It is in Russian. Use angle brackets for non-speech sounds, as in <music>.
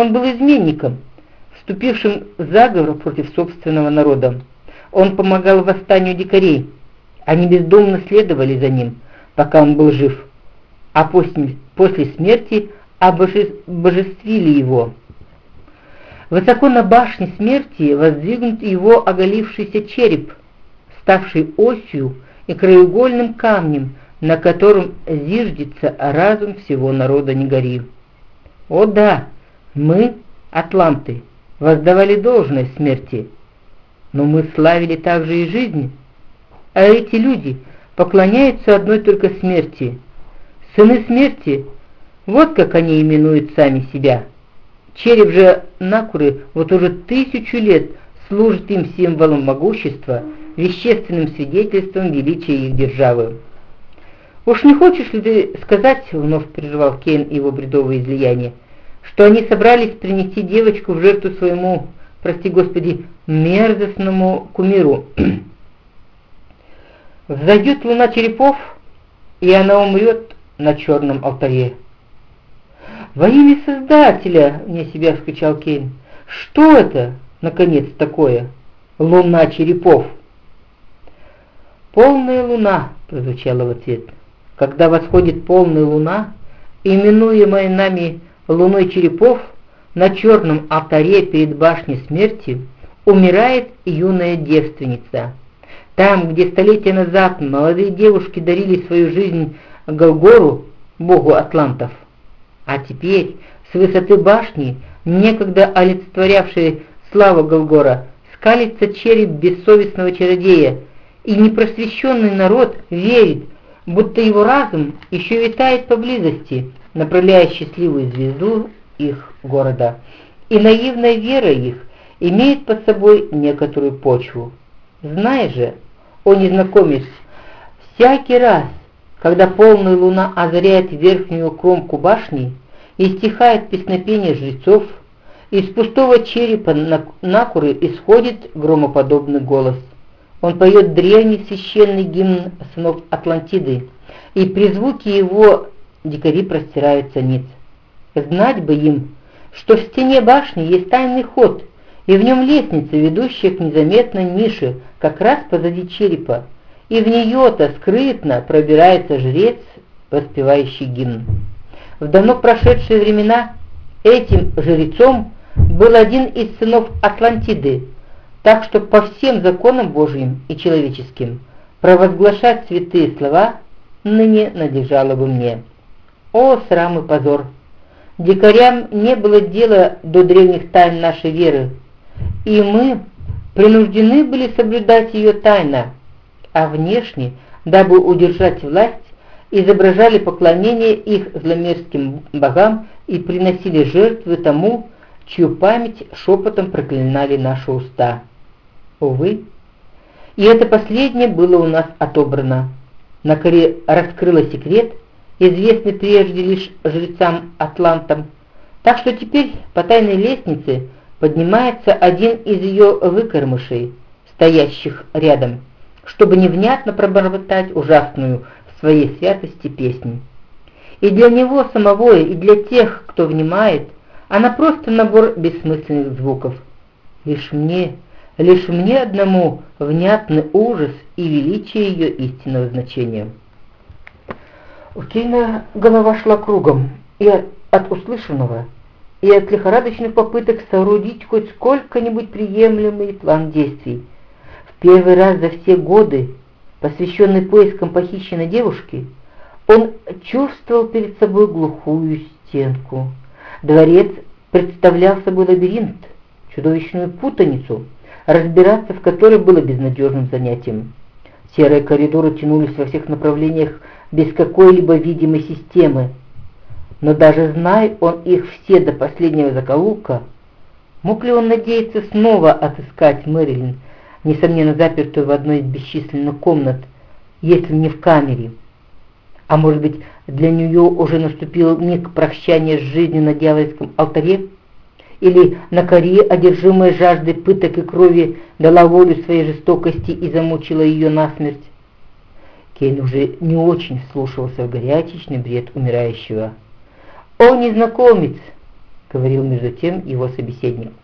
Он был изменником, вступившим в заговор против собственного народа. Он помогал восстанию дикарей. Они бездумно следовали за ним, пока он был жив, а после, после смерти обожествили его. Высоко на башне смерти воздвигнут его оголившийся череп, ставший осью и краеугольным камнем, на котором зиждется разум всего народа Негори. О да, мы, атланты, воздавали должное смерти, но мы славили также и жизнь, а эти люди поклоняются одной только смерти. Сыны смерти, вот как они именуют сами себя. Череп же Накуры вот уже тысячу лет служит им символом могущества, вещественным свидетельством величия их державы. «Уж не хочешь ли ты сказать, — вновь прервал Кейн его бредовое излияние, — что они собрались принести девочку в жертву своему, прости господи, мерзостному кумиру? <clears throat> Взойдет луна черепов, и она умрет на черном алтаре». «Во имя Создателя!» — вне себя вскричал Кейн. «Что это, наконец, такое? Луна черепов!» «Полная луна!» — прозвучала в ответ. «Когда восходит полная луна, именуемая нами луной черепов, на черном алтаре перед башней смерти умирает юная девственница. Там, где столетия назад молодые девушки дарили свою жизнь Голгору, богу атлантов, а теперь с высоты башни, некогда олицетворявшей славу Голгора, скалится череп бессовестного чародея, и непросвещенный народ верит, будто его разум еще витает поблизости, направляя счастливую звезду их города. И наивная вера их имеет под собой некоторую почву. Знай же, о незнакомец, всякий раз, когда полная луна озаряет верхнюю кромку башни и стихает песнопение жрецов, из пустого черепа накуры исходит громоподобный голос. Он поет древний священный гимн сынов Атлантиды, и при звуке его дикари простираются ниц. Знать бы им, что в стене башни есть тайный ход, и в нем лестница, ведущая к незаметной нише, как раз позади черепа, и в нее-то скрытно пробирается жрец, воспевающий гимн. В давно прошедшие времена этим жрецом был один из сынов Атлантиды, так что по всем законам Божьим и человеческим провозглашать святые слова ныне надлежало бы мне. О, срам и позор! Дикарям не было дела до древних тайн нашей веры, и мы принуждены были соблюдать ее тайно, а внешне, дабы удержать власть, изображали поклонение их зломерзким богам и приносили жертвы тому, чью память шепотом проклинали наши уста. Увы, и это последнее было у нас отобрано. На коре раскрыла секрет, известный прежде лишь жрецам-атлантам, так что теперь по тайной лестнице поднимается один из ее выкормышей, стоящих рядом чтобы невнятно пробормотать ужасную в своей святости песню. И для него самого, и для тех, кто внимает, она просто набор бессмысленных звуков. Лишь мне, лишь мне одному внятный ужас и величие ее истинного значения. У Кейна голова шла кругом и от, услышанного, и от лихорадочных попыток соорудить хоть сколько-нибудь приемлемый план действий, Первый раз за все годы, посвященный поискам похищенной девушки, он чувствовал перед собой глухую стенку. Дворец представлял собой лабиринт, чудовищную путаницу, разбираться в которой было безнадежным занятием. Серые коридоры тянулись во всех направлениях без какой-либо видимой системы. Но даже зная он их все до последнего закоулка, мог ли он надеяться снова отыскать Мэрилин, несомненно запертую в одной из бесчисленных комнат, если не в камере. А может быть, для нее уже наступил миг прощания с жизнью на дьявольском алтаре? Или на коре, одержимая жаждой пыток и крови, дала волю своей жестокости и замучила ее насмерть? Кейн уже не очень слушался в горячечный бред умирающего. «О, незнакомец! говорил между тем его собеседник.